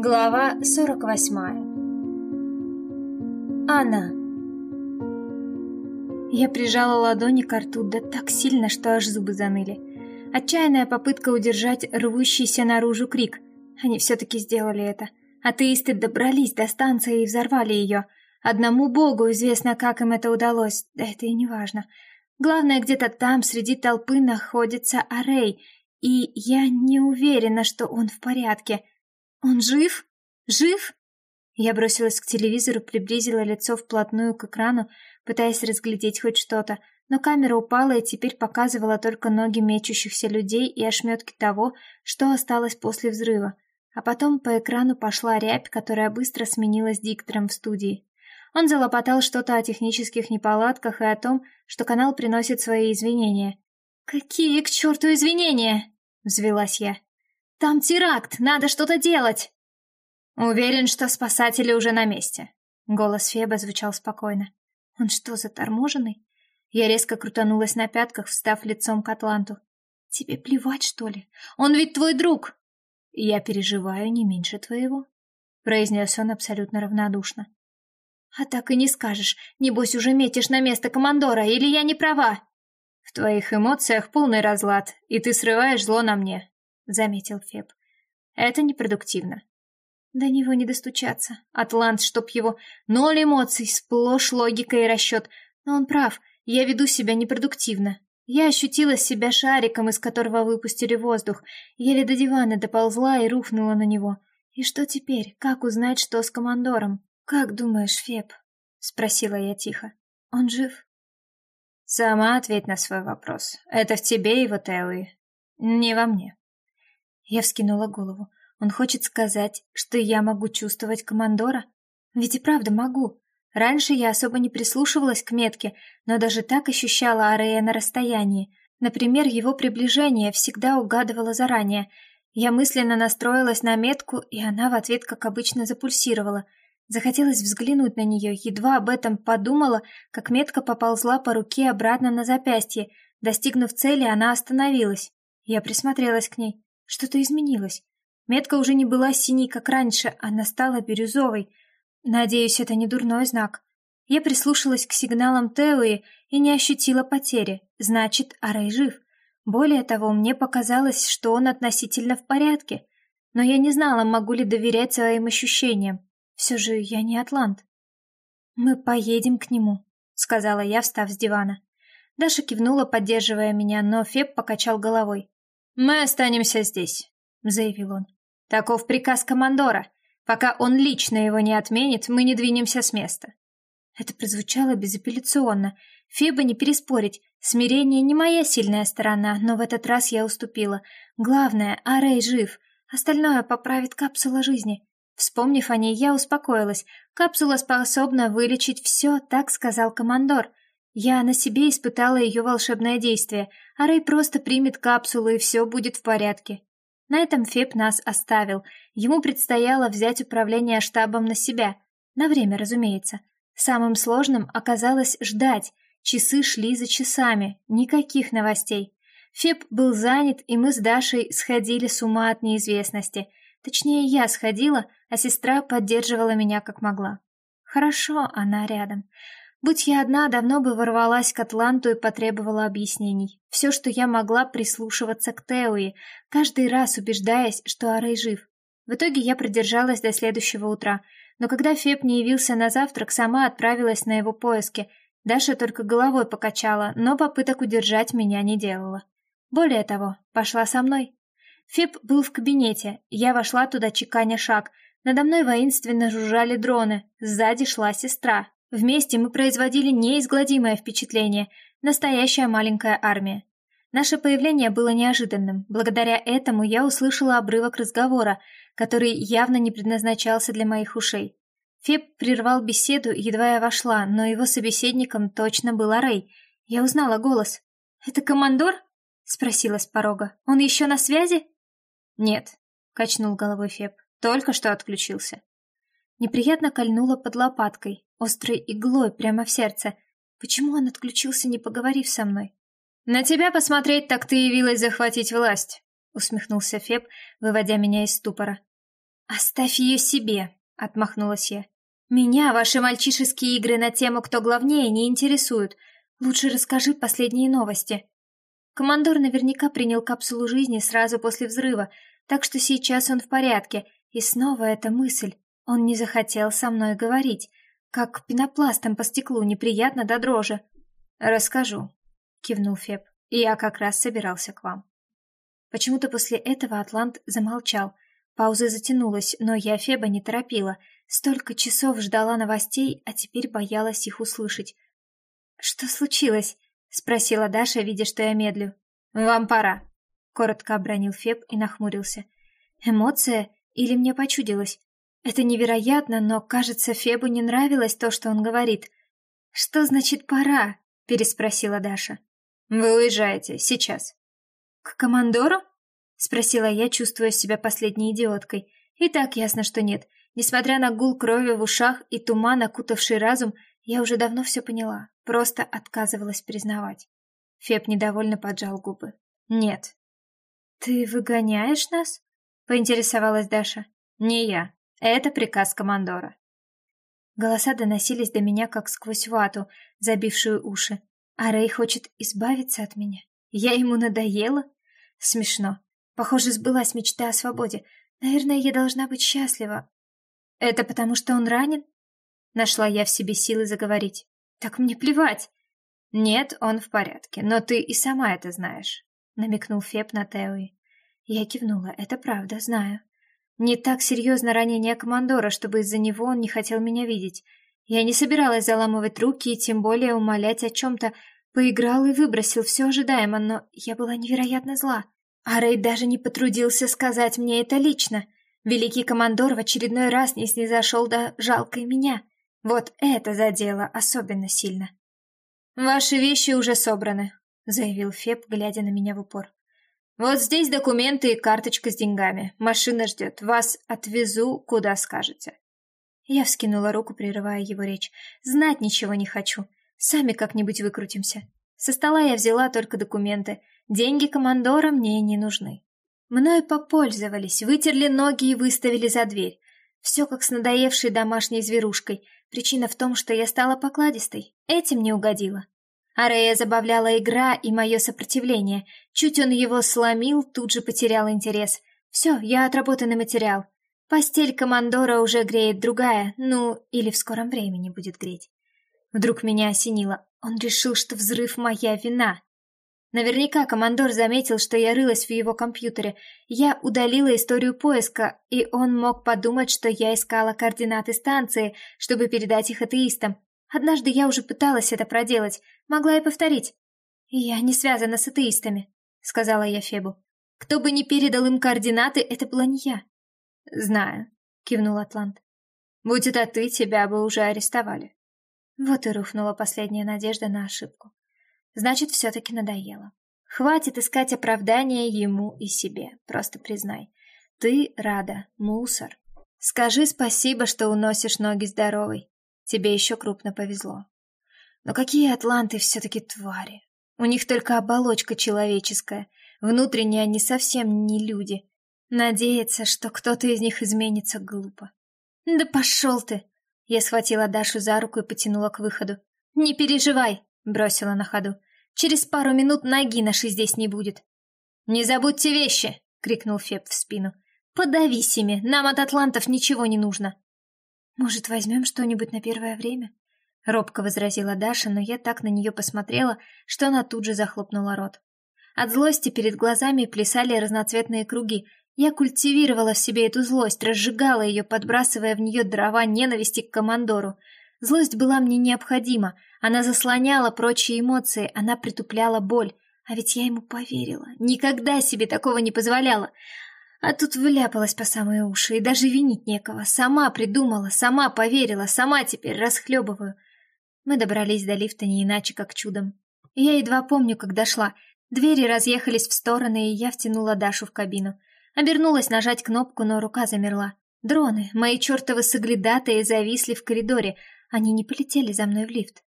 Глава 48 Анна Я прижала ладони к рту да так сильно, что аж зубы заныли. Отчаянная попытка удержать рвущийся наружу крик. Они все-таки сделали это. Атеисты добрались до станции и взорвали ее. Одному богу известно, как им это удалось, да это и не важно. Главное, где-то там, среди толпы, находится Арей, и я не уверена, что он в порядке — «Он жив? Жив?» Я бросилась к телевизору, приблизила лицо вплотную к экрану, пытаясь разглядеть хоть что-то, но камера упала и теперь показывала только ноги мечущихся людей и ошметки того, что осталось после взрыва. А потом по экрану пошла рябь, которая быстро сменилась диктором в студии. Он залопотал что-то о технических неполадках и о том, что канал приносит свои извинения. «Какие к черту извинения?» — взвелась я. Там теракт, надо что-то делать. Уверен, что спасатели уже на месте. Голос Феба звучал спокойно. Он что, заторможенный? Я резко крутанулась на пятках, встав лицом к Атланту. Тебе плевать, что ли? Он ведь твой друг. Я переживаю не меньше твоего, произнес он абсолютно равнодушно. А так и не скажешь. Небось уже метишь на место командора, или я не права? В твоих эмоциях полный разлад, и ты срываешь зло на мне заметил Феб. Это непродуктивно. До него не достучаться. Атлант, чтоб его... Ноль эмоций, сплошь логика и расчет. Но он прав, я веду себя непродуктивно. Я ощутила себя шариком, из которого выпустили воздух. Еле до дивана доползла и рухнула на него. И что теперь? Как узнать, что с командором? Как думаешь, Феб? Спросила я тихо. Он жив? Сама ответь на свой вопрос. Это в тебе и в Теуи. Не во мне. Я вскинула голову. Он хочет сказать, что я могу чувствовать командора? Ведь и правда могу. Раньше я особо не прислушивалась к метке, но даже так ощущала Арея на расстоянии. Например, его приближение всегда угадывала заранее. Я мысленно настроилась на метку, и она в ответ, как обычно, запульсировала. Захотелось взглянуть на нее, едва об этом подумала, как метка поползла по руке обратно на запястье. Достигнув цели, она остановилась. Я присмотрелась к ней. Что-то изменилось. Метка уже не была синей, как раньше, она стала бирюзовой. Надеюсь, это не дурной знак. Я прислушалась к сигналам Теуи и не ощутила потери. Значит, Арей жив. Более того, мне показалось, что он относительно в порядке. Но я не знала, могу ли доверять своим ощущениям. Все же я не атлант. «Мы поедем к нему», — сказала я, встав с дивана. Даша кивнула, поддерживая меня, но Феб покачал головой. «Мы останемся здесь», — заявил он. «Таков приказ командора. Пока он лично его не отменит, мы не двинемся с места». Это прозвучало безапелляционно. Феба не переспорить. Смирение не моя сильная сторона, но в этот раз я уступила. Главное, Арей жив. Остальное поправит капсула жизни. Вспомнив о ней, я успокоилась. Капсула способна вылечить все, так сказал командор. Я на себе испытала ее волшебное действие, а Рэй просто примет капсулу, и все будет в порядке. На этом Феб нас оставил. Ему предстояло взять управление штабом на себя. На время, разумеется. Самым сложным оказалось ждать. Часы шли за часами, никаких новостей. Феб был занят, и мы с Дашей сходили с ума от неизвестности. Точнее, я сходила, а сестра поддерживала меня как могла. Хорошо, она рядом. Будь я одна, давно бы ворвалась к Атланту и потребовала объяснений. Все, что я могла, прислушиваться к Теуи, каждый раз убеждаясь, что Арей жив. В итоге я продержалась до следующего утра, но когда Феб не явился на завтрак, сама отправилась на его поиски. Даша только головой покачала, но попыток удержать меня не делала. Более того, пошла со мной. Феб был в кабинете, я вошла туда чеканя шаг. Надо мной воинственно жужжали дроны, сзади шла сестра, Вместе мы производили неизгладимое впечатление, настоящая маленькая армия. Наше появление было неожиданным. Благодаря этому я услышала обрывок разговора, который явно не предназначался для моих ушей. Феб прервал беседу, едва я вошла, но его собеседником точно был Рэй. Я узнала голос. «Это командор?» — спросила с порога. «Он еще на связи?» «Нет», — качнул головой Феб. «Только что отключился». Неприятно кольнуло под лопаткой, острой иглой прямо в сердце. Почему он отключился, не поговорив со мной? «На тебя посмотреть, так ты явилась захватить власть», — усмехнулся Феб, выводя меня из ступора. «Оставь ее себе», — отмахнулась я. «Меня ваши мальчишеские игры на тему «Кто главнее» не интересуют. Лучше расскажи последние новости». Командор наверняка принял капсулу жизни сразу после взрыва, так что сейчас он в порядке, и снова эта мысль. Он не захотел со мной говорить, как пенопластом по стеклу неприятно до дрожи. «Расскажу», — кивнул Феб. «Я как раз собирался к вам». Почему-то после этого Атлант замолчал. Пауза затянулась, но я Феба не торопила. Столько часов ждала новостей, а теперь боялась их услышать. «Что случилось?» — спросила Даша, видя, что я медлю. «Вам пора», — коротко обронил Феб и нахмурился. «Эмоция? Или мне почудилось? Это невероятно, но, кажется, Фебу не нравилось то, что он говорит. «Что значит «пора»?» — переспросила Даша. «Вы уезжаете. Сейчас». «К командору?» — спросила я, чувствуя себя последней идиоткой. И так ясно, что нет. Несмотря на гул крови в ушах и туман, окутавший разум, я уже давно все поняла, просто отказывалась признавать. Феб недовольно поджал губы. «Нет». «Ты выгоняешь нас?» — поинтересовалась Даша. «Не я. Это приказ командора». Голоса доносились до меня, как сквозь вату, забившую уши. А Рэй хочет избавиться от меня. Я ему надоела? Смешно. Похоже, сбылась мечта о свободе. Наверное, я должна быть счастлива. Это потому, что он ранен? Нашла я в себе силы заговорить. Так мне плевать. Нет, он в порядке, но ты и сама это знаешь, намекнул Феб на Теуи. Я кивнула. Это правда, знаю. Не так серьезно ранение командора, чтобы из-за него он не хотел меня видеть. Я не собиралась заламывать руки и тем более умолять о чем-то. Поиграл и выбросил все ожидаемо, но я была невероятно зла. А Рэй даже не потрудился сказать мне это лично. Великий командор в очередной раз не снизошел до жалкой меня. Вот это задело особенно сильно. «Ваши вещи уже собраны», — заявил Феб, глядя на меня в упор. «Вот здесь документы и карточка с деньгами. Машина ждет. Вас отвезу, куда скажете». Я вскинула руку, прерывая его речь. «Знать ничего не хочу. Сами как-нибудь выкрутимся». Со стола я взяла только документы. Деньги командора мне не нужны. Мною попользовались, вытерли ноги и выставили за дверь. Все как с надоевшей домашней зверушкой. Причина в том, что я стала покладистой. Этим не угодила. А Рея забавляла игра и мое сопротивление. Чуть он его сломил, тут же потерял интерес. Все, я отработанный материал. Постель командора уже греет другая, ну, или в скором времени будет греть. Вдруг меня осенило. Он решил, что взрыв моя вина. Наверняка командор заметил, что я рылась в его компьютере. Я удалила историю поиска, и он мог подумать, что я искала координаты станции, чтобы передать их атеистам. Однажды я уже пыталась это проделать, могла и повторить. «Я не связана с атеистами», — сказала я Фебу. «Кто бы ни передал им координаты, это была не я». «Знаю», — кивнул Атлант. «Будь это ты, тебя бы уже арестовали». Вот и рухнула последняя надежда на ошибку. Значит, все-таки надоело. Хватит искать оправдания ему и себе, просто признай. Ты рада, мусор. Скажи спасибо, что уносишь ноги здоровой. Тебе еще крупно повезло. Но какие атланты все-таки твари. У них только оболочка человеческая. Внутренне они совсем не люди. Надеяться, что кто-то из них изменится, глупо. «Да пошел ты!» Я схватила Дашу за руку и потянула к выходу. «Не переживай!» — бросила на ходу. «Через пару минут ноги нашей здесь не будет». «Не забудьте вещи!» — крикнул Феб в спину. «Подавись ими, нам от атлантов ничего не нужно!» «Может, возьмем что-нибудь на первое время?» Робко возразила Даша, но я так на нее посмотрела, что она тут же захлопнула рот. От злости перед глазами плясали разноцветные круги. Я культивировала в себе эту злость, разжигала ее, подбрасывая в нее дрова ненависти к командору. Злость была мне необходима, она заслоняла прочие эмоции, она притупляла боль. А ведь я ему поверила, никогда себе такого не позволяла. А тут вляпалась по самые уши, и даже винить некого. Сама придумала, сама поверила, сама теперь расхлебываю. Мы добрались до лифта не иначе, как чудом. Я едва помню, как дошла. Двери разъехались в стороны, и я втянула Дашу в кабину. Обернулась нажать кнопку, но рука замерла. Дроны, мои чертовы соглядатые, зависли в коридоре. Они не полетели за мной в лифт.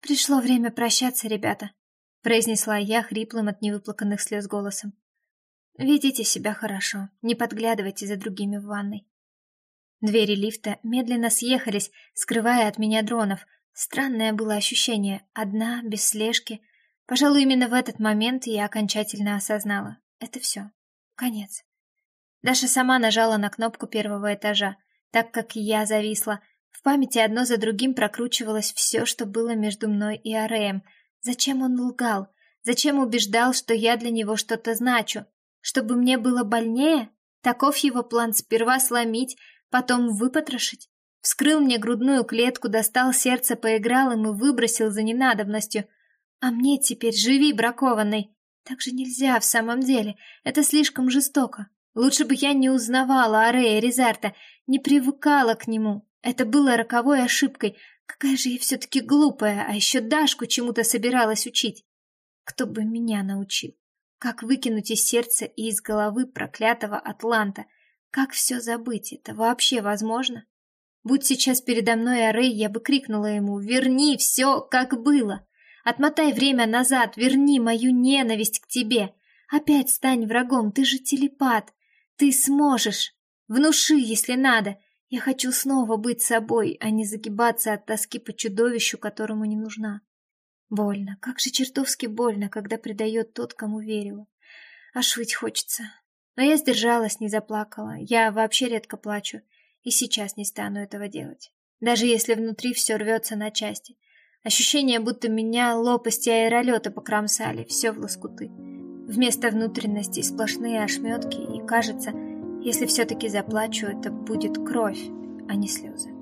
«Пришло время прощаться, ребята», — произнесла я хриплым от невыплаканных слез голосом. Ведите себя хорошо, не подглядывайте за другими в ванной. Двери лифта медленно съехались, скрывая от меня дронов. Странное было ощущение, одна, без слежки. Пожалуй, именно в этот момент я окончательно осознала. Это все. Конец. Даша сама нажала на кнопку первого этажа, так как я зависла. В памяти одно за другим прокручивалось все, что было между мной и Ареем. Зачем он лгал? Зачем убеждал, что я для него что-то значу? Чтобы мне было больнее? Таков его план сперва сломить, потом выпотрошить. Вскрыл мне грудную клетку, достал сердце, поиграл им и выбросил за ненадобностью. А мне теперь живи, бракованный. Так же нельзя в самом деле. Это слишком жестоко. Лучше бы я не узнавала Арея Резарта, не привыкала к нему. Это было роковой ошибкой. Какая же я все-таки глупая, а еще Дашку чему-то собиралась учить. Кто бы меня научил? Как выкинуть из сердца и из головы проклятого Атланта? Как все забыть? Это вообще возможно? Будь сейчас передо мной Арей, я бы крикнула ему «Верни все, как было!» Отмотай время назад, верни мою ненависть к тебе. Опять стань врагом, ты же телепат. Ты сможешь. Внуши, если надо. Я хочу снова быть собой, а не загибаться от тоски по чудовищу, которому не нужна. Больно, как же чертовски больно, когда предает тот, кому верила. Аж выть хочется. Но я сдержалась, не заплакала. Я вообще редко плачу, и сейчас не стану этого делать. Даже если внутри все рвется на части. Ощущение, будто меня лопасти аэролета покромсали, все в лоскуты. Вместо внутренностей сплошные ошметки, и кажется, если все-таки заплачу, это будет кровь, а не слезы.